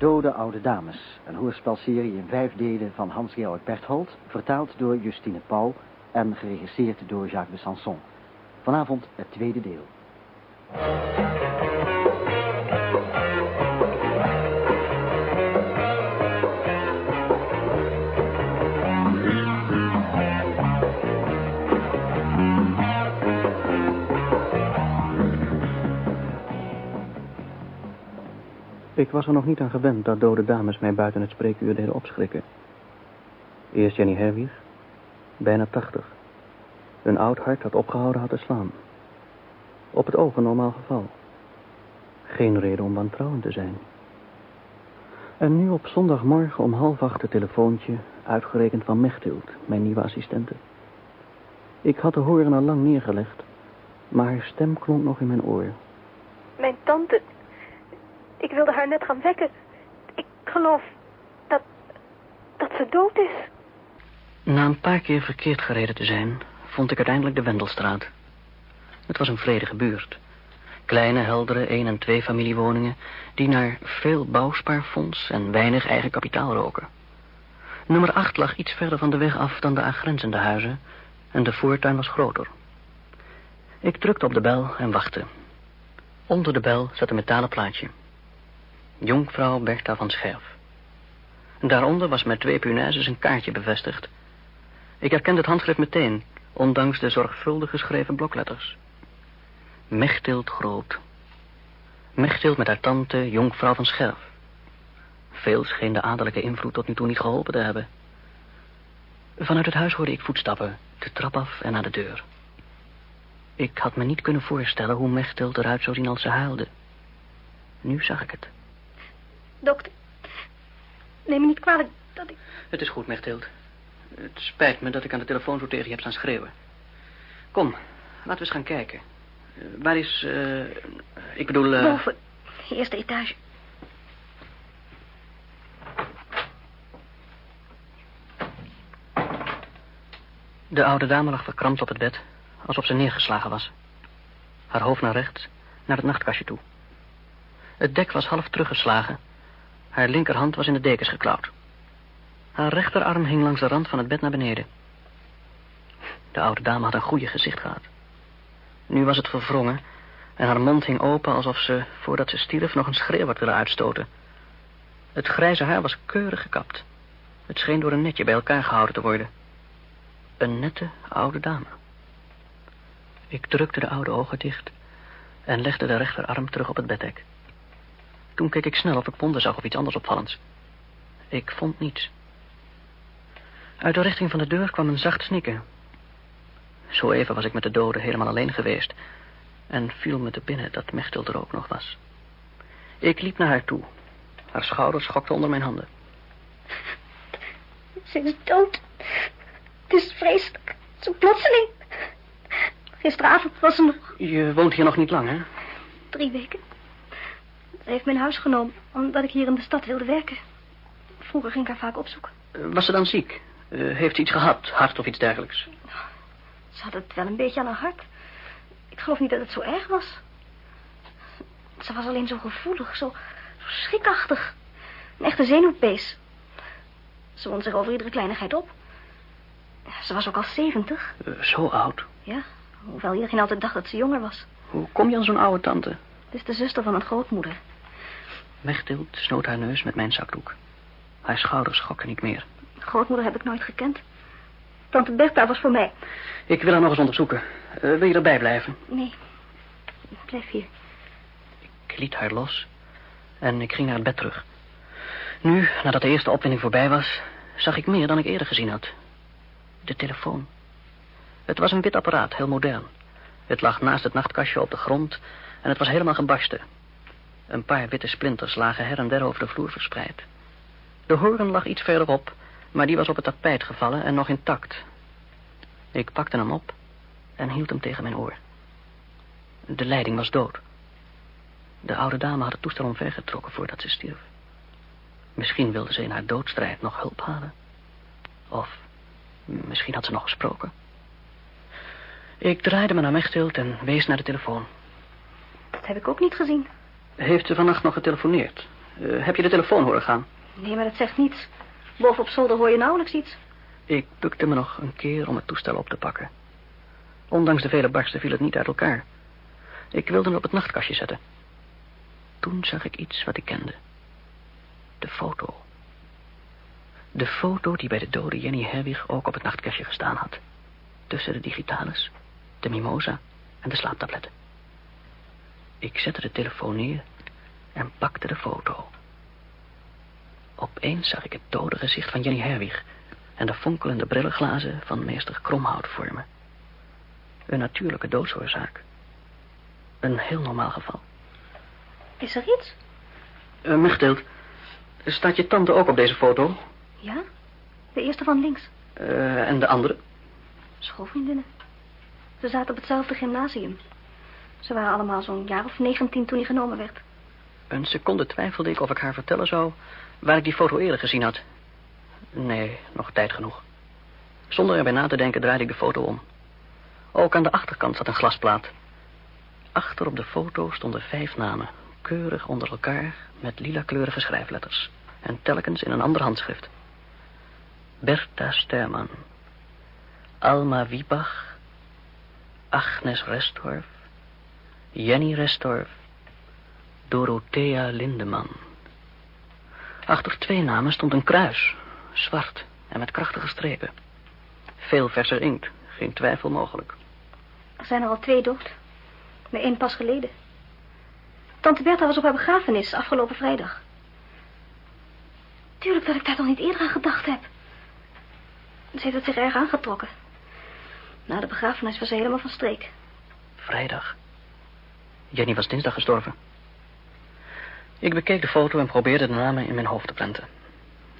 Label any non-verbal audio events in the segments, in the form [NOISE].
Dode Oude Dames, een hoorspelserie in vijf delen van Hans-Georg Berthold, vertaald door Justine Pauw en geregisseerd door Jacques de Sanson. Vanavond het tweede deel. Ik was er nog niet aan gewend dat dode dames mij buiten het spreekuur deden opschrikken. Eerst Jenny Herwig, bijna tachtig. Een oud hart dat opgehouden had te slaan. Op het oog een normaal geval. Geen reden om wantrouwend te zijn. En nu op zondagmorgen om half acht het telefoontje, uitgerekend van Mechthild, mijn nieuwe assistente. Ik had de horen al lang neergelegd, maar haar stem klonk nog in mijn oor. Mijn tante, ik wilde haar net gaan wekken. Ik geloof dat, dat ze dood is. Na een paar keer verkeerd gereden te zijn, vond ik uiteindelijk de Wendelstraat. Het was een vredige buurt. Kleine, heldere één- en twee familiewoningen... die naar veel bouwspaarfonds en weinig eigen kapitaal roken. Nummer 8 lag iets verder van de weg af dan de aangrenzende huizen... en de voortuin was groter. Ik drukte op de bel en wachtte. Onder de bel zat een metalen plaatje. Jonkvrouw Bertha van Scherf. Daaronder was met twee punaises een kaartje bevestigd. Ik herkende het handschrift meteen, ondanks de zorgvuldig geschreven blokletters. Mechtild Groot. Mechtild met haar tante, jonkvrouw van Scherf. Veel scheen de adellijke invloed tot nu toe niet geholpen te hebben. Vanuit het huis hoorde ik voetstappen, de trap af en naar de deur. Ik had me niet kunnen voorstellen hoe Mechtild eruit zou zien als ze huilde. Nu zag ik het. Dokter, neem me niet kwalijk dat ik... Het is goed, Mechtild. Het spijt me dat ik aan de telefoon zo tegen je heb staan schreeuwen. Kom, laten we eens gaan kijken. Uh, waar is, uh, ik bedoel... Uh... Boven, eerste etage. De oude dame lag verkrampt op het bed, alsof ze neergeslagen was. Haar hoofd naar rechts, naar het nachtkastje toe. Het dek was half teruggeslagen. Haar linkerhand was in de dekens geklauwd. Haar rechterarm hing langs de rand van het bed naar beneden. De oude dame had een goede gezicht gehad. Nu was het verwrongen en haar mond hing open alsof ze, voordat ze stierf, nog een schreeuw had willen uitstoten. Het grijze haar was keurig gekapt. Het scheen door een netje bij elkaar gehouden te worden. Een nette oude dame. Ik drukte de oude ogen dicht en legde de rechterarm terug op het beddek. Toen keek ik snel of ik wonden zag of iets anders opvallends. Ik vond niets. Uit de richting van de deur kwam een zacht snikken. Zo even was ik met de dode helemaal alleen geweest... en viel me te binnen dat Mechtel er ook nog was. Ik liep naar haar toe. Haar schouders schokten onder mijn handen. Ze is dood. Het is vreselijk. Zo plotseling. Gisteravond was ze nog... Je woont hier nog niet lang, hè? Drie weken. Ze heeft mijn huis genomen, omdat ik hier in de stad wilde werken. Vroeger ging ik haar vaak opzoeken. Was ze dan ziek? Uh, heeft ze iets gehad, hart of iets dergelijks? Ze had het wel een beetje aan haar hart. Ik geloof niet dat het zo erg was. Ze was alleen zo gevoelig, zo, zo schrikachtig. Een echte zenuwpees. Ze wond zich over iedere kleinigheid op. Ze was ook al zeventig. Uh, zo oud? Ja, hoewel iedereen altijd dacht dat ze jonger was. Hoe kom je aan zo'n oude tante? Het is de zuster van mijn grootmoeder. Wegtilt snoot haar neus met mijn zakdoek. Haar schouders schokken niet meer. Grootmoeder heb ik nooit gekend. Tante Bertha was voor mij. Ik wil haar nog eens onderzoeken. Uh, wil je erbij blijven? Nee. Blijf hier. Ik liet haar los en ik ging naar het bed terug. Nu, nadat de eerste opwinding voorbij was, zag ik meer dan ik eerder gezien had. De telefoon. Het was een wit apparaat, heel modern. Het lag naast het nachtkastje op de grond en het was helemaal gebarsten. Een paar witte splinters lagen her en der over de vloer verspreid. De hoorn lag iets verderop, maar die was op het tapijt gevallen en nog intact. Ik pakte hem op en hield hem tegen mijn oor. De leiding was dood. De oude dame had het toestel omvergetrokken voordat ze stierf. Misschien wilde ze in haar doodstrijd nog hulp halen. Of misschien had ze nog gesproken. Ik draaide me naar Mechthild en wees naar de telefoon. Dat heb ik ook niet gezien. Heeft ze vannacht nog getelefoneerd? Eh, heb je de telefoon horen gaan? Nee, maar dat zegt niets. Boven op zolder hoor je nauwelijks iets. Ik bukte me nog een keer om het toestel op te pakken. Ondanks de vele barsten viel het niet uit elkaar. Ik wilde het op het nachtkastje zetten. Toen zag ik iets wat ik kende. De foto. De foto die bij de dode Jenny Herwig ook op het nachtkastje gestaan had. Tussen de digitalis, de mimosa en de slaaptabletten. Ik zette de telefoon neer en pakte de foto. Opeens zag ik het dode gezicht van Jenny Herwig... en de fonkelende brillenglazen van meester Kromhout voor me. Een natuurlijke doodsoorzaak. Een heel normaal geval. Is er iets? Uh, Mechtild, staat je tante ook op deze foto? Ja, de eerste van links. Uh, en de andere? Schoolvriendinnen. Ze zaten op hetzelfde gymnasium. Ze waren allemaal zo'n jaar of negentien toen hij genomen werd. Een seconde twijfelde ik of ik haar vertellen zou... waar ik die foto eerder gezien had. Nee, nog tijd genoeg. Zonder erbij na te denken draaide ik de foto om. Ook aan de achterkant zat een glasplaat. Achter op de foto stonden vijf namen, keurig onder elkaar met lila-kleurige schrijfletters. En telkens in een ander handschrift. Bertha Sterman. Alma Wiebach. Agnes Restorff. Jenny Restorff. Dorothea Lindeman. Achter twee namen stond een kruis, zwart en met krachtige strepen. Veel verser inkt, geen twijfel mogelijk. Er zijn er al twee dood. Maar één pas geleden. Tante Bertha was op haar begrafenis afgelopen vrijdag. Tuurlijk dat ik daar nog niet eerder aan gedacht heb. Ze heeft het zich erg aangetrokken. Na de begrafenis was ze helemaal van streek. Vrijdag. Jenny was dinsdag gestorven. Ik bekeek de foto en probeerde de namen in mijn hoofd te prenten.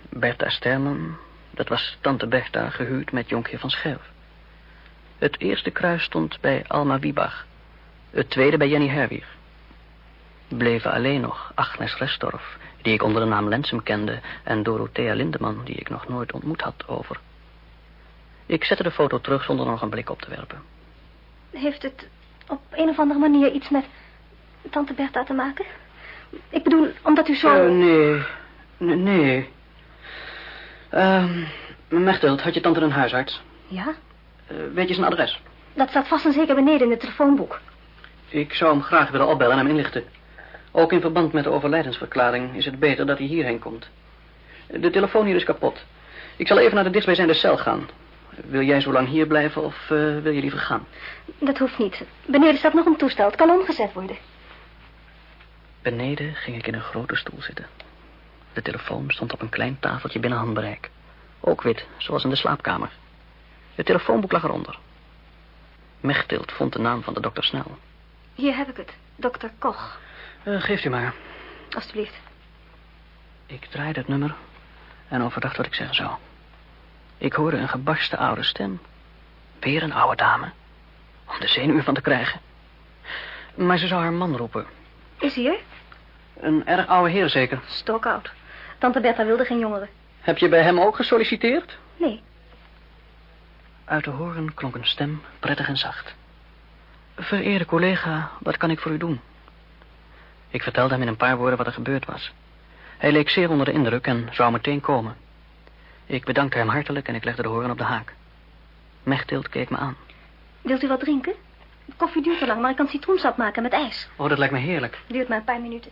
Bertha Sterman, dat was tante Bertha gehuwd met jonkheer van Scherf. Het eerste kruis stond bij Alma Wiebach. Het tweede bij Jenny Herwig. Bleven alleen nog Agnes Restorff, die ik onder de naam Lensum kende... en Dorothea Lindeman, die ik nog nooit ontmoet had, over. Ik zette de foto terug zonder nog een blik op te werpen. Heeft het op een of andere manier iets met tante Bertha te maken? Ik bedoel, omdat u zo... Uh, nee, nee, nee. Uh, Mechteld, had je tante een huisarts? Ja. Uh, weet je zijn adres? Dat staat vast en zeker beneden in het telefoonboek. Ik zou hem graag willen opbellen en hem inlichten. Ook in verband met de overlijdensverklaring is het beter dat hij hierheen komt. De telefoon hier is kapot. Ik zal even naar de dichtstbijzijnde cel gaan. Wil jij zo lang hier blijven of uh, wil je liever gaan? Dat hoeft niet. Beneden staat nog een toestel. Het kan omgezet worden. Beneden ging ik in een grote stoel zitten. De telefoon stond op een klein tafeltje binnen handbereik. Ook wit, zoals in de slaapkamer. Het telefoonboek lag eronder. Mechtild vond de naam van de dokter snel. Hier heb ik het, dokter Koch. Uh, geeft u maar. Alsjeblieft. Ik draaide het nummer en overdacht wat ik zeggen zou. Ik hoorde een gebarste oude stem. Weer een oude dame. Om de zenuwen van te krijgen. Maar ze zou haar man roepen. Is hij er? Een erg oude heer zeker. Stokoud. Tante Bertha wilde geen jongeren. Heb je bij hem ook gesolliciteerd? Nee. Uit de horen klonk een stem, prettig en zacht. Vereerde collega, wat kan ik voor u doen? Ik vertelde hem in een paar woorden wat er gebeurd was. Hij leek zeer onder de indruk en zou meteen komen. Ik bedankte hem hartelijk en ik legde de horen op de haak. Mechtild keek me aan. Wilt u wat drinken? De koffie duurt te lang, maar ik kan citroensap maken met ijs. Oh, dat lijkt me heerlijk. Duurt maar een paar minuten.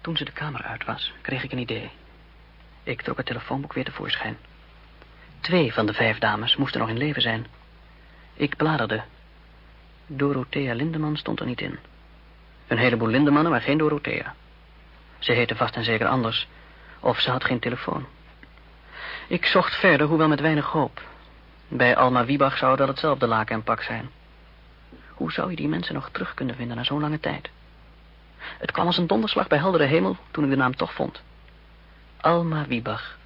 Toen ze de kamer uit was, kreeg ik een idee. Ik trok het telefoonboek weer tevoorschijn. Twee van de vijf dames moesten nog in leven zijn. Ik bladerde. Dorothea Lindeman stond er niet in. Een heleboel Lindemannen, maar geen Dorothea. Ze heette vast en zeker anders. Of ze had geen telefoon. Ik zocht verder, hoewel met weinig hoop. Bij Alma Wiebach zou dat hetzelfde laken en pak zijn. Hoe zou je die mensen nog terug kunnen vinden na zo'n lange tijd? Het kwam als een donderslag bij heldere hemel toen ik de naam toch vond. Alma Wiebach,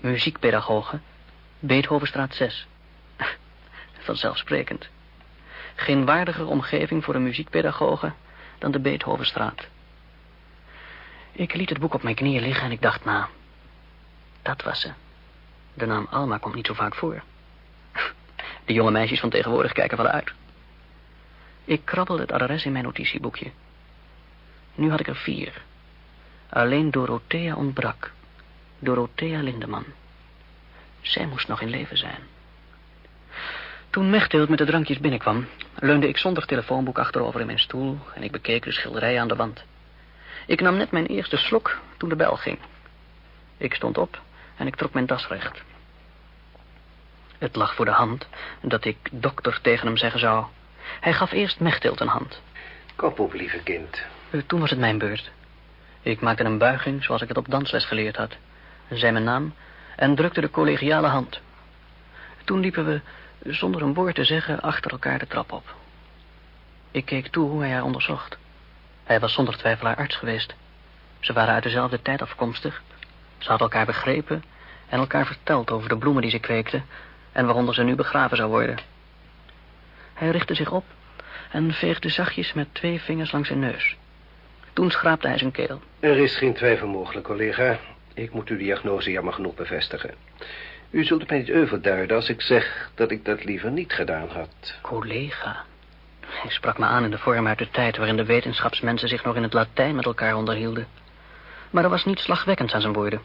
muziekpedagoge, Beethovenstraat 6. [LAUGHS] Vanzelfsprekend. Geen waardiger omgeving voor een muziekpedagoge dan de Beethovenstraat. Ik liet het boek op mijn knieën liggen en ik dacht na. Dat was ze. De naam Alma komt niet zo vaak voor. [LAUGHS] De jonge meisjes van tegenwoordig kijken wel uit. Ik krabbelde het adres in mijn notitieboekje. Nu had ik er vier. Alleen Dorothea ontbrak. Dorothea Lindeman. Zij moest nog in leven zijn. Toen Mechthild met de drankjes binnenkwam, leunde ik zonder telefoonboek achterover in mijn stoel en ik bekeek de schilderijen aan de wand. Ik nam net mijn eerste slok toen de bel ging. Ik stond op en ik trok mijn das recht. Het lag voor de hand dat ik dokter tegen hem zeggen zou. Hij gaf eerst Mechthild een hand. Kop op, lieve kind. Eh, Toen was het mijn beurt. Ik maakte een buiging zoals ik het op dansles geleerd had. Zei mijn naam en drukte de collegiale hand. Toen liepen we, zonder een woord te zeggen, achter elkaar de trap op. Ik keek toe hoe hij haar onderzocht. Hij was zonder twijfel haar arts geweest. Ze waren uit dezelfde tijd afkomstig. Ze hadden elkaar begrepen en elkaar verteld over de bloemen die ze kweekten en waaronder ze nu begraven zou worden. Hij richtte zich op en veegde zachtjes met twee vingers langs zijn neus. Toen schraapte hij zijn keel. Er is geen twijfel mogelijk, collega. Ik moet uw diagnose jammer genoeg bevestigen. U zult het mij niet overduiden als ik zeg dat ik dat liever niet gedaan had. Collega. Hij sprak me aan in de vorm uit de tijd waarin de wetenschapsmensen zich nog in het Latijn met elkaar onderhielden. Maar er was niets slagwekkends aan zijn woorden.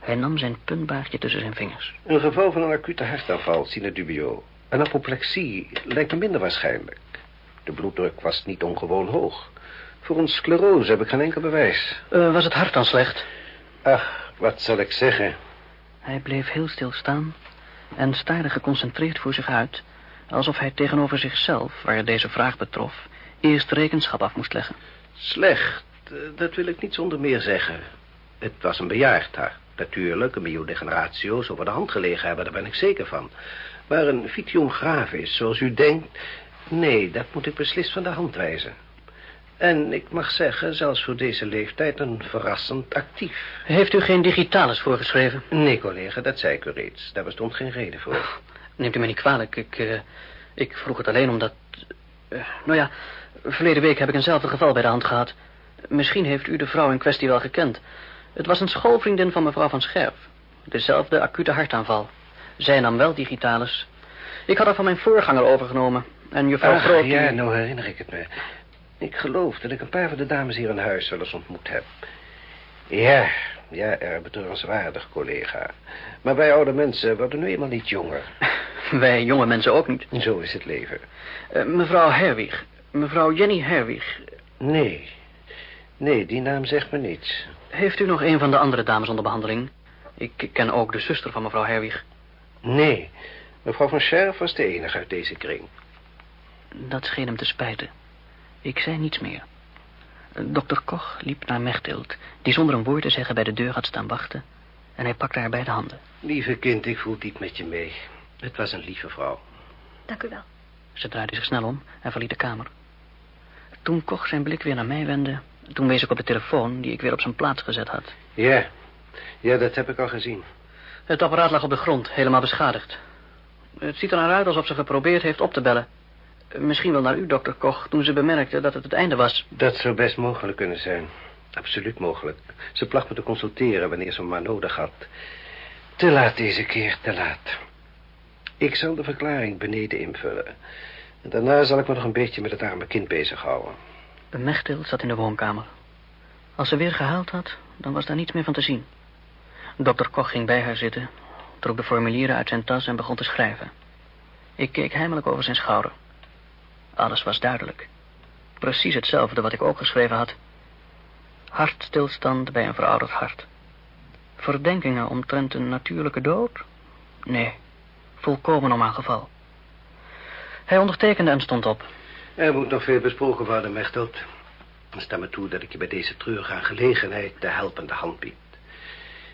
Hij nam zijn puntbaardje tussen zijn vingers. Een geval van een acute hartaanval, sine dubio. Een apoplexie lijkt me minder waarschijnlijk. De bloeddruk was niet ongewoon hoog. Voor een sclerose heb ik geen enkel bewijs. Eh, was het hart dan slecht? Ach, wat zal ik zeggen? Hij bleef heel stil staan en staarde geconcentreerd voor zich uit... alsof hij tegenover zichzelf, waar deze vraag betrof... eerst rekenschap af moest leggen. Slecht, eh, dat wil ik niet zonder meer zeggen. Het was een bejaard hart. Natuurlijk, een biodegeneratio zou voor de hand gelegen hebben, daar ben ik zeker van. Maar een vitium gravis, zoals u denkt... Nee, dat moet ik beslist van de hand wijzen. En ik mag zeggen, zelfs voor deze leeftijd, een verrassend actief. Heeft u geen digitalis voorgeschreven? Nee, collega, dat zei ik u reeds. Daar bestond geen reden voor. Neemt u me niet kwalijk. Ik, eh, ik vroeg het alleen omdat... eh, nou ja, verleden week heb ik eenzelfde geval bij de hand gehad. Misschien heeft u de vrouw in kwestie wel gekend. Het was een schoolvriendin van mevrouw van Scherf. Dezelfde acute hartaanval. Zij nam wel digitalis. Ik had haar van mijn voorganger overgenomen. En juffrouw Ach, Groot... ja, nou herinner ik het me. Ik geloof dat ik een paar van de dames hier in huis wel eens ontmoet heb. Ja, ja, betreurenswaardig, collega. Maar wij oude mensen worden nu eenmaal niet jonger. [LAUGHS] Wij jonge mensen ook niet. Zo is het leven. Eh, mevrouw Herwig. Mevrouw Jenny Herwig. Nee, nee, die naam zegt me niets. Heeft u nog een van de andere dames onder behandeling? Ik ken ook de zuster van mevrouw Herwig. Nee, mevrouw van Scherf was de enige uit deze kring. Dat scheen hem te spijten. Ik zei niets meer. Dokter Koch liep naar Mechthild, die zonder een woord te zeggen bij de deur had staan wachten. En hij pakte haar bij de handen. Lieve kind, ik voel diep met je mee. Het was een lieve vrouw. Dank u wel. Ze draaide zich snel om en verliet de kamer. Toen Koch zijn blik weer naar mij wendde, toen wees ik op de telefoon die ik weer op zijn plaats gezet had. Ja, ja, dat heb ik al gezien. Het apparaat lag op de grond, helemaal beschadigd. Het ziet er naar uit alsof ze geprobeerd heeft op te bellen. Misschien wel naar u, dokter Koch, toen ze bemerkte dat het het einde was. Dat zou best mogelijk kunnen zijn. Absoluut mogelijk. Ze placht me te consulteren wanneer ze me maar nodig had. Te laat deze keer, te laat. Ik zal de verklaring beneden invullen. En daarna zal ik me nog een beetje met het arme kind bezighouden. Mechthild zat in de woonkamer. Als ze weer gehuild had, dan was daar niets meer van te zien. Dokter Koch ging bij haar zitten, trok de formulieren uit zijn tas en begon te schrijven. Ik keek heimelijk over zijn schouder. Alles was duidelijk. Precies hetzelfde wat ik ook geschreven had. Hartstilstand bij een verouderd hart. Verdenkingen omtrent een natuurlijke dood? Nee, volkomen normaal geval. Hij ondertekende en stond op. Er moet nog veel besproken worden, Mechtelt. Sta me toe dat ik je bij deze treurige aangelegenheid de helpende hand bied.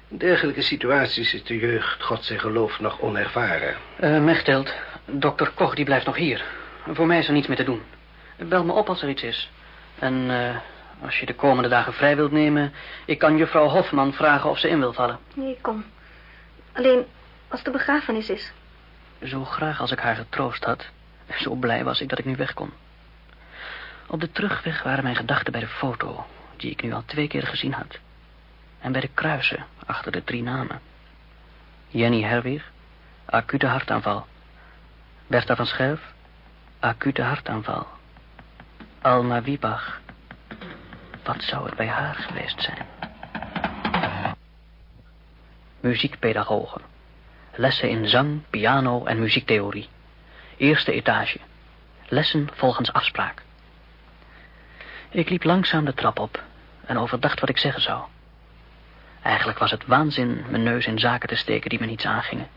In dergelijke situaties is de jeugd, God zijn geloof, nog onervaren. Uh, Mechthild, dokter Koch die blijft nog hier. Voor mij is er niets meer te doen. Bel me op als er iets is. En eh, als je de komende dagen vrij wilt nemen... ik kan juffrouw Hofman vragen of ze in wil vallen. Nee, kom. Alleen als de begrafenis is. Zo graag als ik haar getroost had... zo blij was ik dat ik nu weg kon. Op de terugweg waren mijn gedachten bij de foto... die ik nu al twee keer gezien had. En bij de kruisen achter de drie namen. Jenny Herwig, acute hartaanval. Bertha van Scherf, acute hartaanval. Alma Wiebach, Wat zou het bij haar geweest zijn? Muziekpedagoge. Lessen in zang, piano en muziektheorie. Eerste etage. Lessen volgens afspraak. Ik liep langzaam de trap op en overdacht wat ik zeggen zou. Eigenlijk was het waanzin mijn neus in zaken te steken die me niets aangingen.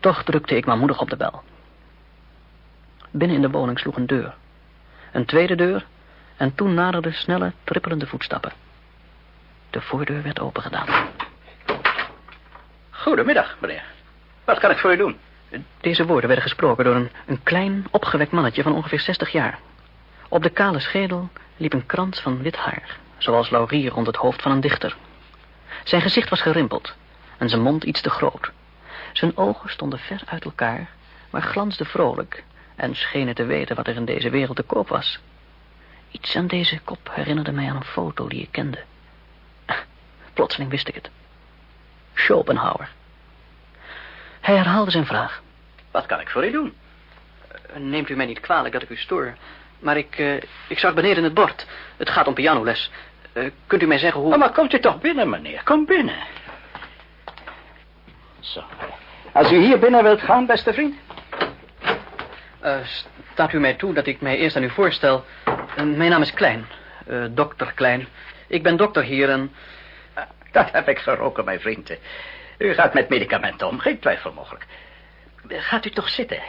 Toch drukte ik maar moedig op de bel. Binnen in de woning sloeg een deur. Een tweede deur en toen naderden snelle, trippelende voetstappen. De voordeur werd opengedaan. Goedemiddag, meneer. Wat kan ik voor u doen? Deze woorden werden gesproken door een, een klein, opgewekt mannetje van ongeveer 60 jaar. Op de kale schedel liep een krans van wit haar, zoals laurier rond het hoofd van een dichter. Zijn gezicht was gerimpeld en zijn mond iets te groot. Zijn ogen stonden ver uit elkaar, maar glansden vrolijk en schenen te weten wat er in deze wereld te koop was. Iets aan deze kop herinnerde mij aan een foto die ik kende. [LAUGHS] Plotseling wist ik het. Schopenhauer. Hij herhaalde zijn vraag. Wat kan ik voor u doen? Eh, neemt u mij niet kwalijk dat ik u stoor, maar ik, uh, ik zag beneden het bord. Het gaat om pianoles. Uh, kunt u mij zeggen hoe... Oh, maar komt u toch binnen, meneer. Kom binnen. Zo. Als u hier binnen wilt gaan, beste vriend. Uh, staat u mij toe dat ik mij eerst aan u voorstel. mijn naam is Klein. dokter Klein. Ik ben dokter hier en... Dat heb ik geroken, mijn vriend. U gaat met medicamenten om, geen twijfel mogelijk. Gaat u toch zitten.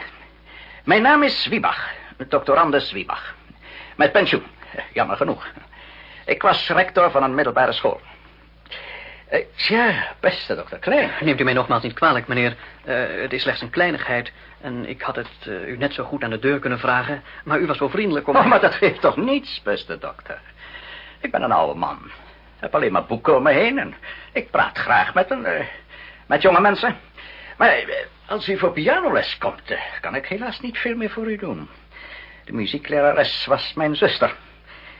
Mijn naam is Wiebach, dokter Anders Wiebach. Met pensioen, [LAUGHS] jammer genoeg. Ik was rector van een middelbare school. Uh, tja, beste dokter Klein. Neemt u mij nogmaals niet kwalijk, meneer. Uh, het is slechts een kleinigheid. En ik had het uh, u net zo goed aan de deur kunnen vragen. Maar u was zo vriendelijk om... Oh, maar dat geeft toch niets, beste dokter. Ik ben een oude man. Ik heb alleen maar boeken om me heen. En ik praat graag met een... met jonge mensen. Maar als u voor pianoles komt, kan ik helaas niet veel meer voor u doen. De muzieklerares was mijn zuster.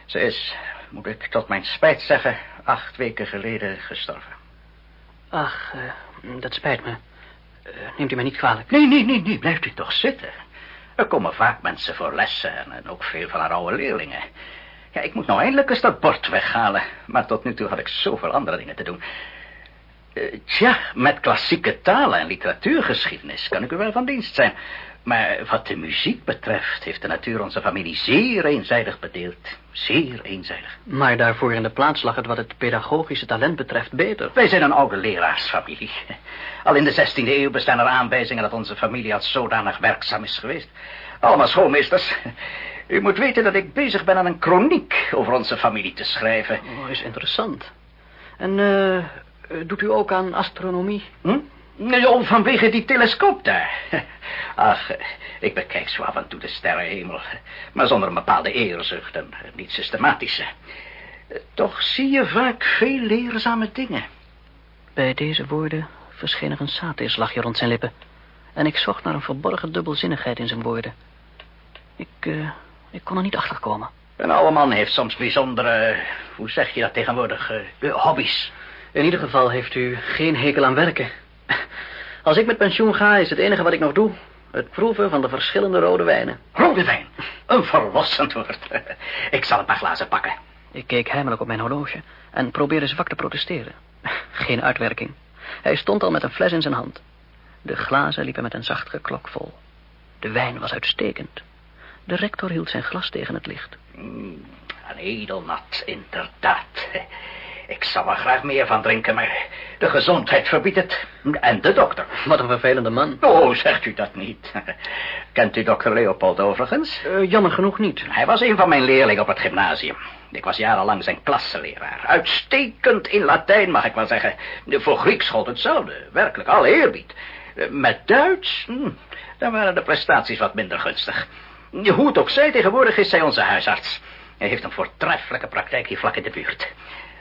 Ze is moet ik tot mijn spijt zeggen, acht weken geleden gestorven. Ach, uh, dat spijt me. Uh, neemt u mij niet kwalijk? Nee, nee, nee, nee, blijft u toch zitten. Er komen vaak mensen voor lessen en, en ook veel van haar oude leerlingen. Ja, ik moet nou eindelijk eens dat bord weghalen. Maar tot nu toe had ik zoveel andere dingen te doen. Uh, tja, met klassieke talen en literatuurgeschiedenis kan ik u wel van dienst zijn. Maar wat de muziek betreft heeft de natuur onze familie zeer eenzijdig bedeeld. Zeer eenzijdig. Maar daarvoor in de plaats lag het wat het pedagogische talent betreft beter. Wij zijn een oude leraarsfamilie. Al in de 16e eeuw bestaan er aanwijzingen dat onze familie als zodanig werkzaam is geweest. Allemaal schoolmeesters. U moet weten dat ik bezig ben aan een kroniek over onze familie te schrijven. Oh, is interessant. En uh, doet u ook aan astronomie? Hm? Oh, vanwege die telescoop daar. [LAUGHS] Ach, ik bekijk zo af en toe de sterrenhemel. Maar zonder een bepaalde eerzucht en niet systematische. Toch zie je vaak veel leerzame dingen. Bij deze woorden verscheen er een satirslachje rond zijn lippen. En ik zocht naar een verborgen dubbelzinnigheid in zijn woorden. Ik, uh, ik kon er niet achter komen. Een oude man heeft soms bijzondere, hoe zeg je dat tegenwoordig, uh, hobby's. In ieder geval heeft u geen hekel aan werken. Als ik met pensioen ga, is het enige wat ik nog doe... het proeven van de verschillende rode wijnen. Rode wijn? Een verlossend woord. Ik zal een paar glazen pakken. Ik keek heimelijk op mijn horloge... en probeerde zwak te protesteren. Geen uitwerking. Hij stond al met een fles in zijn hand. De glazen liepen met een zacht geklok vol. De wijn was uitstekend. De rector hield zijn glas tegen het licht. Mm, een edelnat, inderdaad. Ik zou er graag meer van drinken, maar de gezondheid verbiedt het. En de dokter. Wat een vervelende man. Oh, zegt u dat niet. [LAUGHS] Kent u dokter Leopold overigens? Uh, jammer genoeg niet. Hij was een van mijn leerlingen op het gymnasium. Ik was jarenlang zijn klasseleraar. Uitstekend in Latijn, mag ik wel zeggen. Voor Grieks gold hetzelfde. Werkelijk, alle eerbied. Met Duits, hm, dan waren de prestaties wat minder gunstig. Hoe het ook zij, tegenwoordig is hij onze huisarts. Hij heeft een voortreffelijke praktijk hier vlak in de buurt.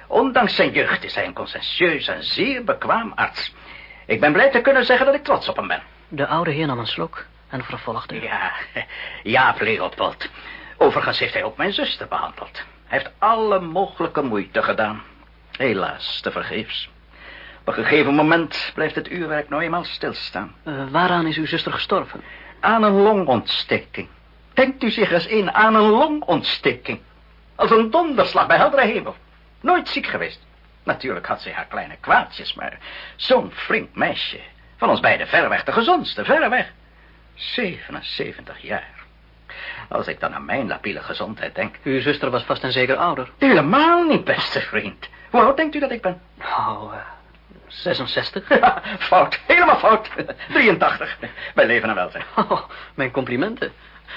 Ondanks zijn jeugd is hij een conscientieus en zeer bekwaam arts. Ik ben blij te kunnen zeggen dat ik trots op hem ben. De oude heer nam een slok en vervolgde. Ja, [LAUGHS] ja, Leopold. Overigens heeft hij ook mijn zuster behandeld. Hij heeft alle mogelijke moeite gedaan. Helaas, te vergeefs. Op een gegeven moment blijft het uurwerk nou eenmaal stilstaan. Uh, waaraan is uw zuster gestorven? Aan een longontsteking. Denkt u zich eens in aan een longontsteking. Als een donderslag bij heldere hemel. Nooit ziek geweest. Natuurlijk had ze haar kleine kwaadjes, maar zo'n flink meisje. Van ons beiden verreweg de gezondste, verreweg. 77 jaar. Als ik dan aan mijn labiele gezondheid denk. Uw zuster was vast en zeker ouder. Helemaal niet, beste vriend. Hoe oud denkt u dat ik ben? Nou, eh, 66. [LAUGHS] Ja, fout. Helemaal fout. 83. Bij leven en welzijn. Oh, [LAUGHS] mijn complimenten.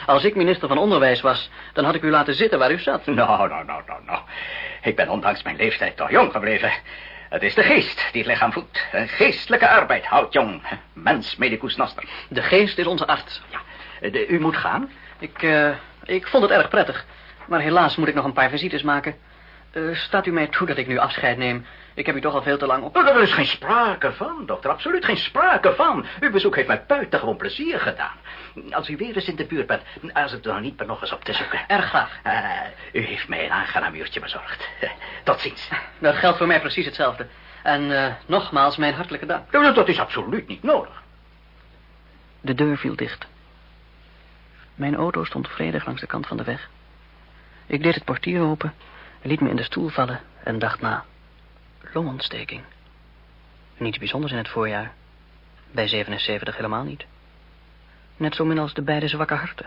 Als ik minister van Onderwijs was, dan had ik u laten zitten waar u zat. [LAUGHS] Nou, nou, nou, nou, nou. Ik ben ondanks mijn leeftijd toch jong gebleven. Het is de geest die het lichaam voedt. Een geestelijke arbeid houdt jong. Mens medicus noster. De geest is onze arts. Ja, de, u moet gaan. Ik, eh, ik vond het erg prettig. Maar helaas moet ik nog een paar visites maken. Eh, staat u mij toe dat ik nu afscheid neem? Ik heb u toch al veel te lang op... Er is geen sprake van, dokter. Absoluut geen sprake van. Uw bezoek heeft mij buitengewoon plezier gedaan. Als u weer eens in de buurt bent, als het er niet meer nog eens op te zoeken. Erg graag. Eh, u heeft mij een aangenaam uurtje bezorgd. [LAUGHS] Tot ziens. Dat geldt voor mij precies hetzelfde. En eh, nogmaals mijn hartelijke dank. Nou, Dat is absoluut niet nodig. De deur viel dicht. Mijn auto stond vredig langs de kant van de weg. Ik deed het portier open, liet me in de stoel vallen en dacht na. Longontsteking. Niets bijzonders in het voorjaar. Bij 77 helemaal niet. Net zo min als de beide zwakke harten.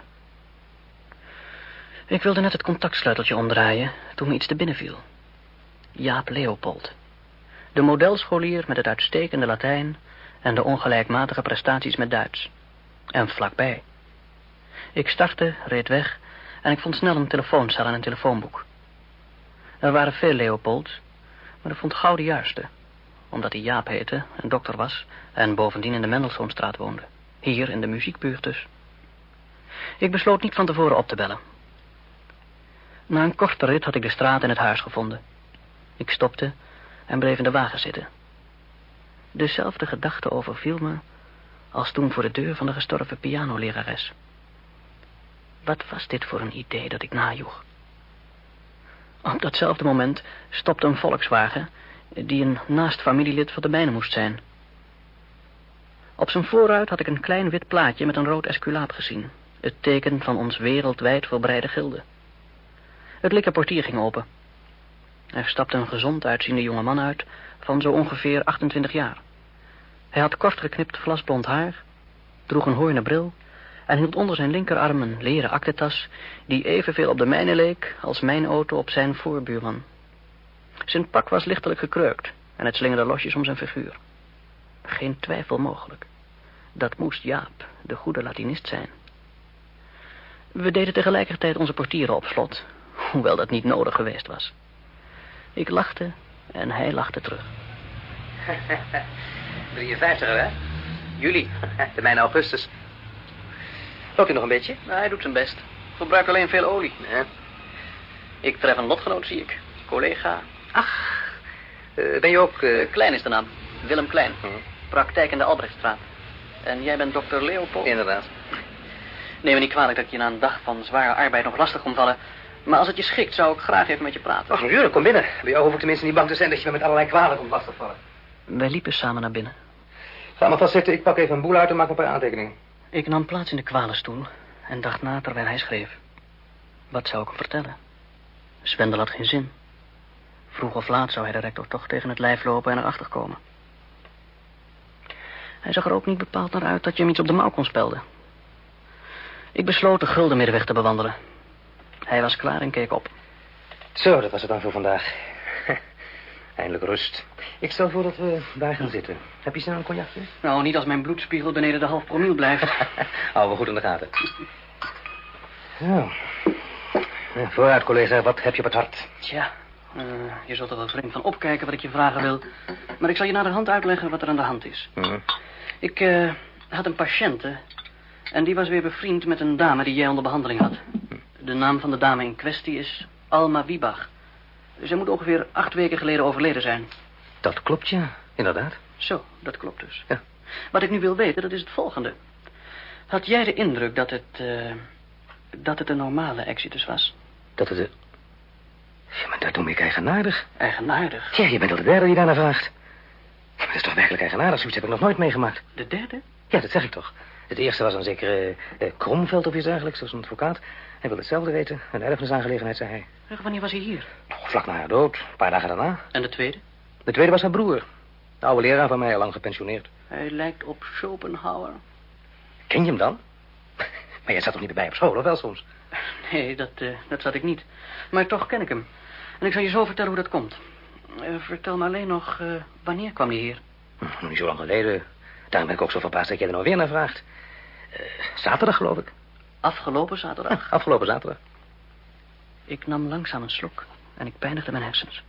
Ik wilde net het contactsleuteltje omdraaien toen me iets te binnen viel. Jaap Leopold. De modelscholier met het uitstekende Latijn en de ongelijkmatige prestaties met Duits. En vlakbij. Ik startte, reed weg en ik vond snel een telefooncel en een telefoonboek. Er waren veel Leopolds, maar ik vond gauw juiste. Omdat hij Jaap heette, een dokter was en bovendien in de Mendelssohnstraat woonde. Hier in de muziekbuurt dus. Ik besloot niet van tevoren op te bellen. Na een korte rit had ik de straat en het huis gevonden. Ik stopte en bleef in de wagen zitten. Dezelfde gedachte overviel me als toen voor de deur van de gestorven pianolerares. Wat was dit voor een idee dat ik najoeg? Op datzelfde moment stopte een Volkswagen... die een naast familielid van de mijne moest zijn. Op zijn voorruit had ik een klein wit plaatje met een rood esculaap gezien. Het teken van ons wereldwijd verbreide gilde. Het likkerportier ging open. Er stapte een gezond uitziende jonge man uit... van zo ongeveer 28 jaar. Hij had kort geknipt vlasblond haar... droeg een hoornen bril en hield onder zijn linkerarm een leren aktentas... die evenveel op de mijne leek als mijn auto op zijn voorbuurman. Zijn pak was lichtelijk gekreukt en het slingerde losjes om zijn figuur. Geen twijfel mogelijk. Dat moest Jaap, de goede Latinist zijn. We deden tegelijkertijd onze portieren op slot, hoewel dat niet nodig geweest was. Ik lachte en hij lachte terug. [LAUGHS] 53 hè? Juli. De mijne augustus. Loopt u nog een beetje? Nou, hij doet zijn best. Gebruikt alleen veel olie. Ik tref een lotgenoot, zie ik. Collega. Ach, eh, ben je ook... eh, Eh, Klein is de naam. Willem Klein. Praktijk in de Albrechtstraat. En jij bent dokter Leopold? Inderdaad. Neem me niet kwalijk dat ik je na een dag van zware arbeid nog lastig kom vallen. Maar als het je schikt, zou ik graag even met je praten. Ach, natuurlijk, kom binnen. Bij jou hoef ik tenminste niet bang te zijn dat je me met allerlei kwalen komt lastigvallen. Wij liepen samen naar binnen. Ga maar vast zitten, ik pak even een boel uit en maak een paar aantekeningen. Ik nam plaats in de kwalenstoel en dacht na terwijl hij schreef. Wat zou ik hem vertellen? Zwendel had geen zin. Vroeg of laat zou hij de rector toch tegen het lijf lopen en erachter komen. Hij zag er ook niet bepaald naar uit dat je hem iets op de mouw kon spelden. Ik besloot de gulden middenweg te bewandelen. Hij was klaar en keek op. Zo, dat was het dan voor vandaag. Eindelijk rust. Ik stel voor dat we daar gaan zitten. Heb je snel een cognacje? Nou, niet als mijn bloedspiegel beneden de half promiel blijft. [LAUGHS] Houden we goed in de gaten. Zo. Ja, Vooruit, collega. Wat heb je op het hart? Tja, eh, je zult er wel vreemd van opkijken wat ik je vragen wil. Maar ik zal je naderhand uitleggen wat er aan de hand is. Hm. Ik eh, had een patiënte. En die was weer bevriend met een dame die jij onder behandeling had. De naam van de dame in kwestie is Alma Wiebach. Zij moet ongeveer acht weken geleden overleden zijn. Dat klopt, ja. Inderdaad. Zo, dat klopt dus. Ja. Wat ik nu wil weten, dat is het volgende. Had jij de indruk dat het... eh, dat het een normale exitus was? Dat het... de- Ja, maar dat noem ik eigenaardig. Eigenaardig. Ja, je bent al de derde die daarna vraagt. Ja, maar dat is toch werkelijk eigenaardig. Zoiets heb ik nog nooit meegemaakt. De derde? Ja, dat zeg ik toch. Het eerste was een zekere eh, Kromveld of iets dergelijks, zoals een advocaat. Hij wilde hetzelfde weten. Een erfenisaangelegenheid, zei hij. Zeg, wanneer was hij hier? Oh, vlak na haar dood, een paar dagen daarna. En de tweede? De tweede was haar broer. De oude leraar van mij, al lang gepensioneerd. Hij lijkt op Schopenhauer. Ken je hem dan? [LAUGHS] Maar jij zat toch niet bij op school, of wel soms? Nee, dat, eh, dat zat ik niet. Maar toch ken ik hem. En ik zal je zo vertellen hoe dat komt. Eh, vertel me alleen nog, eh, wanneer kwam hij hier? Hm, nog niet zo lang geleden. Daarom ben ik ook zo verbaasd dat jij er nou weer naar vraagt. Eh, zaterdag, geloof ik. Afgelopen zaterdag. Ja, afgelopen zaterdag. Ik nam langzaam een slok en ik pijnigde mijn hersens.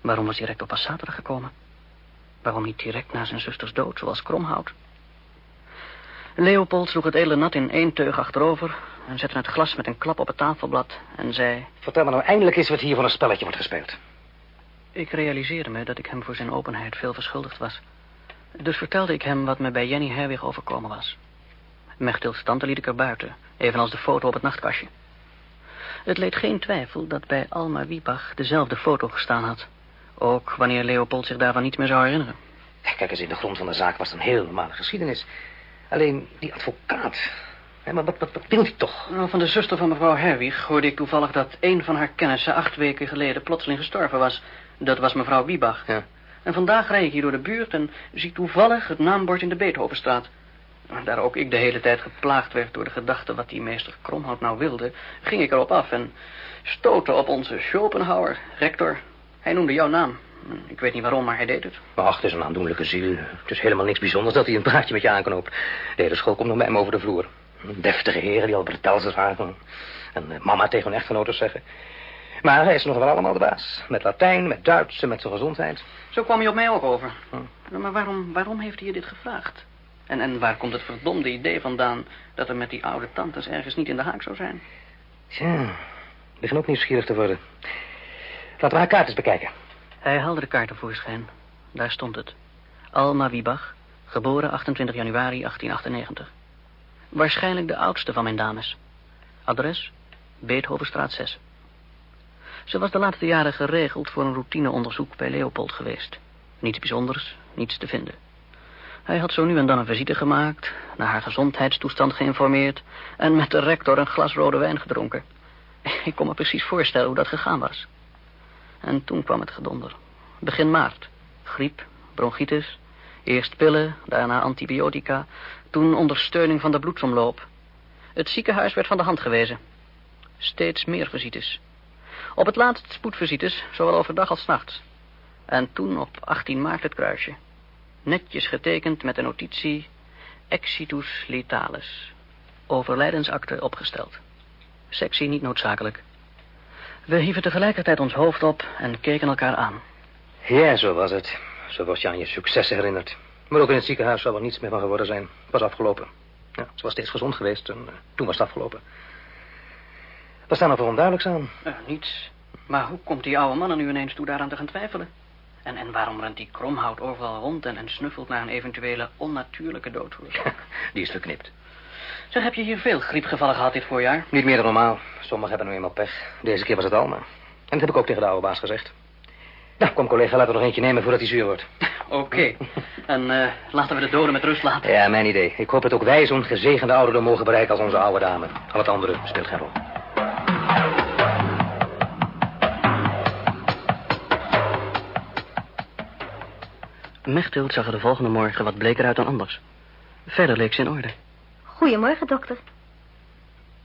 Waarom was hij direct op pas zaterdag gekomen? Waarom niet direct na zijn zusters dood, zoals Kromhout? Leopold sloeg het edele nat in één teug achterover... en zette het glas met een klap op het tafelblad en zei... Vertel me nou eindelijk eens wat hier voor een spelletje wordt gespeeld. Ik realiseerde me dat ik hem voor zijn openheid veel verschuldigd was. Dus vertelde ik hem wat me bij Jenny Herwig overkomen was. Mechtils tante liet ik er buiten, evenals de foto op het nachtkastje. Het leed geen twijfel dat bij Alma Wiebach dezelfde foto gestaan had. Ook wanneer Leopold zich daarvan niets meer zou herinneren. Kijk eens, in de grond van de zaak was het een heel normale geschiedenis. Alleen die advocaat. Maar wat, wat, wat wil hij toch? Nou, van de zuster van mevrouw Herwig hoorde ik toevallig dat een van haar kennissen acht weken geleden plotseling gestorven was. Dat was mevrouw Wiebach. Ja. En vandaag rijd ik hier door de buurt en zie toevallig het naambord in de Beethovenstraat. Daar ook ik de hele tijd geplaagd werd door de gedachte wat die meester Kromhout nou wilde, ging ik erop af en stootte op onze Schopenhauer, rector. Hij noemde jouw naam. Ik weet niet waarom, maar hij deed het. Ach, het is een aandoenlijke ziel. Het is helemaal niks bijzonders dat hij een praatje met je aanknoopt. De hele school komt nog met hem over de vloer. Deftige heren die al bretels dragen. En eh, mama tegen hun echtgenoten zeggen. Maar hij is nog wel allemaal de baas. Met Latijn, met Duits en met zijn gezondheid. Zo kwam hij op mij ook over. Maar waarom, waarom heeft hij je dit gevraagd? En, en waar komt het verdomde idee vandaan dat er met die oude tantes ergens niet in de haak zou zijn? Tja, ik begin ook nieuwsgierig te worden. Laten we haar kaart eens bekijken. Hij haalde de kaart tevoorschijn. Daar stond het. Alma Wiebach, geboren 28 januari 1898. Waarschijnlijk de oudste van mijn dames. Adres? Beethovenstraat 6. Ze was de laatste jaren geregeld voor een routineonderzoek bij Leopold geweest. Niets bijzonders, niets te vinden. Hij had zo nu en dan een visite gemaakt, naar haar gezondheidstoestand geïnformeerd... en met de rector een glas rode wijn gedronken. [LAUGHS] Ik kon me precies voorstellen hoe dat gegaan was. En toen kwam het gedonder. Begin maart. Griep, bronchitis, eerst pillen, daarna antibiotica... toen ondersteuning van de bloedsomloop. Het ziekenhuis werd van de hand gewezen. Steeds meer visites. Op het laatst spoedvisites, zowel overdag als nachts. En toen op 18 maart het kruisje. Netjes getekend met de notitie... Exitus letalis. Overlijdensakte opgesteld. Sectie niet noodzakelijk. We hieven tegelijkertijd ons hoofd op en keken elkaar aan. Ja, zo was het. Zo was je aan je successen herinnerd. Maar ook in het ziekenhuis zou er niets meer van geworden zijn. Het was afgelopen. Ja, ze was steeds gezond geweest en eh, toen was het afgelopen. Wat staan er voor onduidelijks aan? Eh, niets. Maar hoe komt die oude man er nu ineens toe daaraan te gaan twijfelen? En, en waarom rent die kromhout overal rond en, en snuffelt naar een eventuele onnatuurlijke doodsoorzaak? [LAUGHS] Die is verknipt. Zeg, heb je hier veel griepgevallen gehad dit voorjaar? Niet meer dan normaal. Sommigen hebben nu eenmaal pech. Deze keer was het Alma. En dat heb ik ook tegen de oude baas gezegd. Nou, kom collega, laten we nog eentje nemen voordat hij zuur wordt. [LAUGHS] Oké. En eh, laten we de doden met rust laten. Ja, mijn idee. Ik hoop dat ook wij zo'n gezegende ouderdom mogen bereiken als onze oude dame. Al het andere speelt geen rol. Mechthild zag er de volgende morgen wat bleker uit dan anders. Verder leek ze in orde. Goedemorgen, dokter.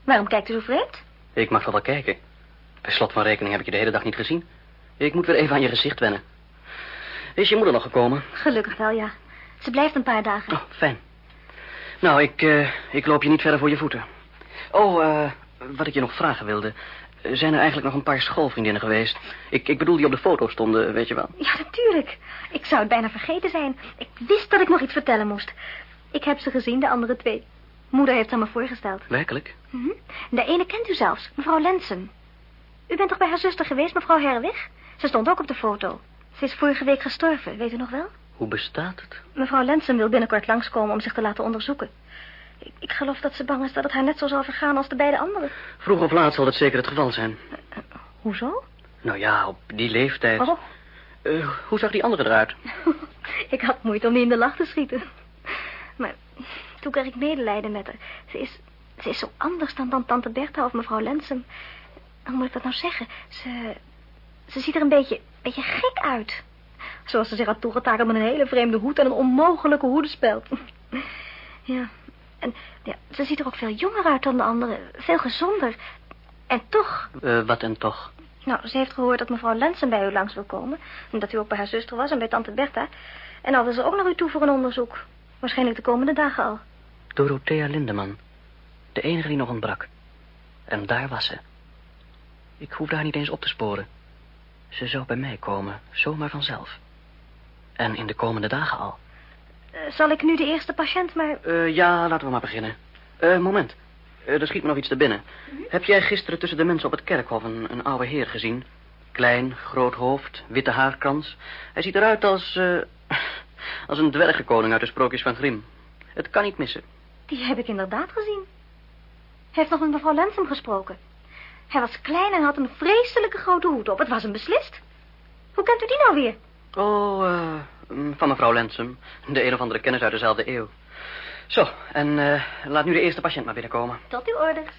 Waarom kijkt u zo vreemd? Ik mag wel wel kijken. Bij slot van rekening heb ik je de hele dag niet gezien. Ik moet weer even aan je gezicht wennen. Is je moeder nog gekomen? Gelukkig wel, ja. Ze blijft een paar dagen. Oh, fijn. Nou, ik, eh, ik loop je niet verder voor je voeten. Oh, eh, wat ik je nog vragen wilde. Zijn er eigenlijk nog een paar schoolvriendinnen geweest? Ik, ik bedoel die op de foto stonden, weet je wel. Ja, natuurlijk. Ik zou het bijna vergeten zijn. Ik wist dat ik nog iets vertellen moest. Ik heb ze gezien, de andere twee. Moeder heeft ze me voorgesteld. Werkelijk? Mhm. De ene kent u zelfs, mevrouw Lensen. U bent toch bij haar zuster geweest, mevrouw Herwig? Ze stond ook op de foto. Ze is vorige week gestorven, weet u nog wel? Hoe bestaat het? Mevrouw Lensen wil binnenkort langskomen om zich te laten onderzoeken. Ik, ik geloof dat ze bang is dat het haar net zo zal vergaan als de beide anderen. Vroeg of laat zal het zeker het geval zijn. Hoezo? Nou ja, op die leeftijd. Oh, Eh, hoe zag die andere eruit? [LAUGHS] ik had moeite om die in de lach te schieten. Maar Toen kreeg ik medelijden met haar. Ze is, ze is zo anders dan, dan tante Bertha of mevrouw Lensem. Hoe moet ik dat nou zeggen? Ze, ze ziet er een beetje, beetje gek uit. Zoals ze zich had toegetakeld met een hele vreemde hoed en een onmogelijke hoedenspeld. [LAUGHS] ja, en ja, ze ziet er ook veel jonger uit dan de anderen. Veel gezonder. En toch... Uh, wat en toch? Nou, ze heeft gehoord dat mevrouw Lensen bij u langs wil komen. En dat u ook bij haar zuster was en bij tante Bertha. En al wil ze ook naar u toe voor een onderzoek. Waarschijnlijk de komende dagen al. Dorothea Lindeman. De enige die nog ontbrak. En daar was ze. Ik hoefde haar niet eens op te sporen. Ze zou bij mij komen, zomaar vanzelf. En in de komende dagen al. Uh, zal ik nu de eerste patiënt maar... Uh, ja, laten we maar beginnen. Uh, moment. er schiet me nog iets te binnen. Mhm. Heb jij gisteren tussen de mensen op het kerkhof een, een oude heer gezien? Klein, groot hoofd, witte haarkrans. Hij ziet eruit als... [LAUGHS] als een dwergenkoning uit de sprookjes van Grimm. Het kan niet missen. Die heb ik inderdaad gezien. Hij heeft nog met mevrouw Lensem gesproken. Hij was klein en had een vreselijke grote hoed op. Het was hem beslist. Hoe kent u die nou weer? Oh, uh, van mevrouw Lensum. De een of andere kennis uit dezelfde eeuw. Zo, en uh, laat nu de eerste patiënt maar binnenkomen. Tot uw orders.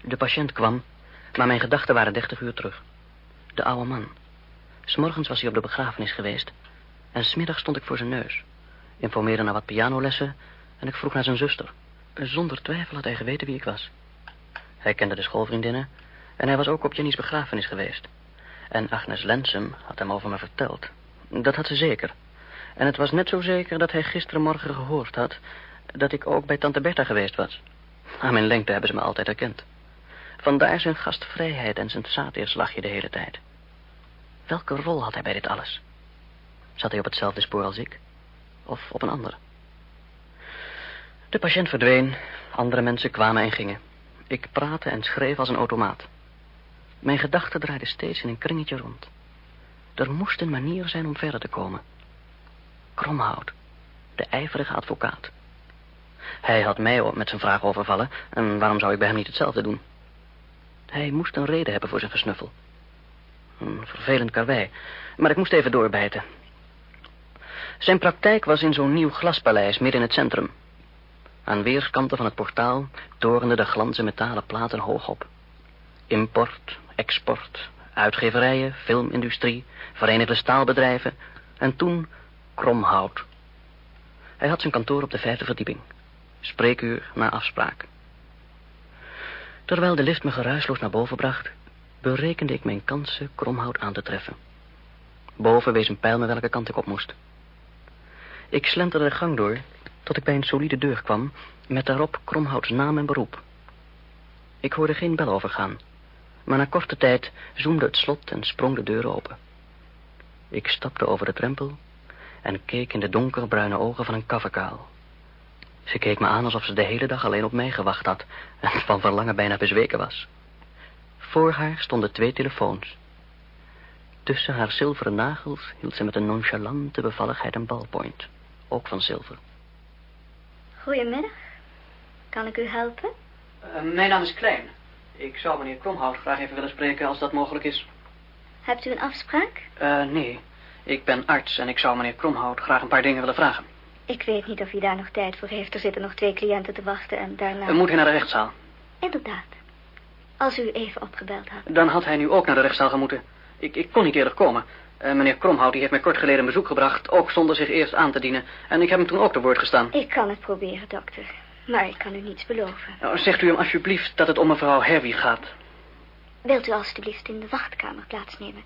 De patiënt kwam, maar mijn gedachten waren dertig uur terug. De oude man. S'morgens was hij op de begrafenis geweest. En smiddag stond ik voor zijn neus. Informeerde naar wat pianolessen en ik vroeg naar zijn zuster. Zonder twijfel had hij geweten wie ik was. Hij kende de schoolvriendinnen en hij was ook op Jenny's begrafenis geweest. En Agnes Lensum had hem over me verteld. Dat had ze zeker. En het was net zo zeker dat hij gisterenmorgen gehoord had... dat ik ook bij tante Bertha geweest was. Aan mijn lengte hebben ze me altijd herkend. Vandaar zijn gastvrijheid en zijn satirslagje de hele tijd. Welke rol had hij bij dit alles? Zat hij op hetzelfde spoor als ik? Of op een ander? De patiënt verdween, andere mensen kwamen en gingen. Ik praatte en schreef als een automaat. Mijn gedachten draaiden steeds in een kringetje rond. Er moest een manier zijn om verder te komen. Kromhout, de ijverige advocaat. Hij had mij met zijn vraag overvallen... en waarom zou ik bij hem niet hetzelfde doen? Hij moest een reden hebben voor zijn versnuffel. Een vervelend karwei, maar ik moest even doorbijten. Zijn praktijk was in zo'n nieuw glaspaleis midden in het centrum. Aan weerskanten van het portaal torenden de glanzen metalen platen hoog op. Import, export, uitgeverijen, filmindustrie, verenigde staalbedrijven en toen kromhout. Hij had zijn kantoor op de vijfde verdieping. Spreekuur na afspraak. Terwijl de lift me geruisloos naar boven bracht, berekende ik mijn kansen kromhout aan te treffen. Boven wees een pijl me welke kant ik op moest. Ik slenterde de gang door tot ik bij een solide deur kwam met daarop Kromhouts naam en beroep. Ik hoorde geen bel overgaan, maar na korte tijd zoemde het slot en sprong de deur open. Ik stapte over de drempel en keek in de donkerbruine ogen van een kaffekaal. Ze keek me aan alsof ze de hele dag alleen op mij gewacht had en van verlangen bijna bezweken was. Voor haar stonden twee telefoons. Tussen haar zilveren nagels hield ze met een nonchalante bevalligheid een ballpoint, ook van zilver. Goedemiddag. Kan ik u helpen? Uh, mijn naam is Klein. Ik zou meneer Kromhout graag even willen spreken als dat mogelijk is. Hebt u een afspraak? Uh, nee. Ik ben arts en ik zou meneer Kromhout graag een paar dingen willen vragen. Ik weet niet of hij daar nog tijd voor heeft. Er zitten nog twee cliënten te wachten en daarna... Uh, moet hij naar de rechtszaal? Inderdaad. Als u even opgebeld had. Dan had hij nu ook naar de rechtszaal gemoeten. Ik, ik kon niet eerder komen. Uh, meneer Kromhout die heeft mij kort geleden een bezoek gebracht, ook zonder zich eerst aan te dienen. En ik heb hem toen ook te woord gestaan. Ik kan het proberen, dokter. Maar ik kan u niets beloven. Nou, zegt u hem alsjeblieft dat het om mevrouw Hervey gaat. Wilt u alstublieft in de wachtkamer plaatsnemen?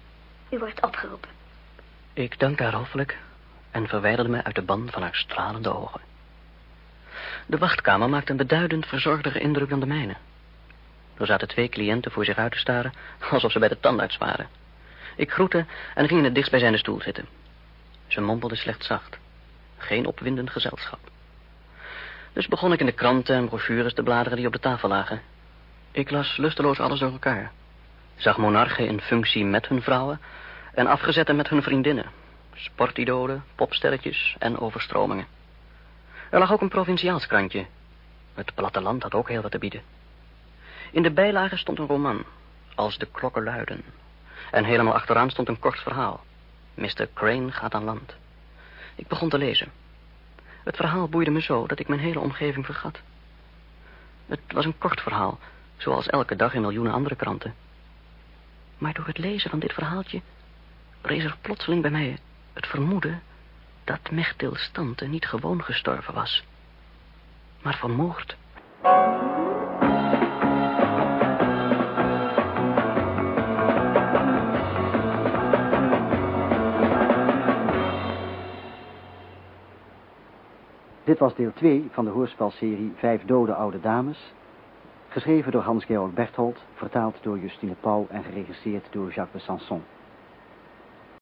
U wordt opgeroepen. Ik dank haar hoffelijk en verwijderde me uit de band van haar stralende ogen. De wachtkamer maakte een beduidend verzorgdere indruk dan de mijne. Er zaten twee cliënten voor zich uit te staren, alsof ze bij de tandarts waren. Ik groette en ging in het dichtstbijzijnde stoel zitten. Ze mompelde slechts zacht. Geen opwindend gezelschap. Dus begon ik in de kranten en brochures te bladeren die op de tafel lagen. Ik las lusteloos alles door elkaar. Zag monarchen in functie met hun vrouwen en afgezetten met hun vriendinnen. Sportidolen, popsterretjes en overstromingen. Er lag ook een provinciaals krantje. Het platteland had ook heel wat te bieden. In de bijlage stond een roman, Als de klokken luiden, en helemaal achteraan stond een kort verhaal. Mr. Crane gaat aan land. Ik begon te lezen. Het verhaal boeide me zo dat ik mijn hele omgeving vergat. Het was een kort verhaal, zoals elke dag in miljoenen andere kranten. Maar door het lezen van dit verhaaltje rees er plotseling bij mij het vermoeden dat Mechtils tante niet gewoon gestorven was, maar vermoord. Dit was deel 2 van de hoorspelserie Vijf dode oude dames. Geschreven door Hans-Georg Berthold, vertaald door Justine Pauw en geregisseerd door Jacques Sanson.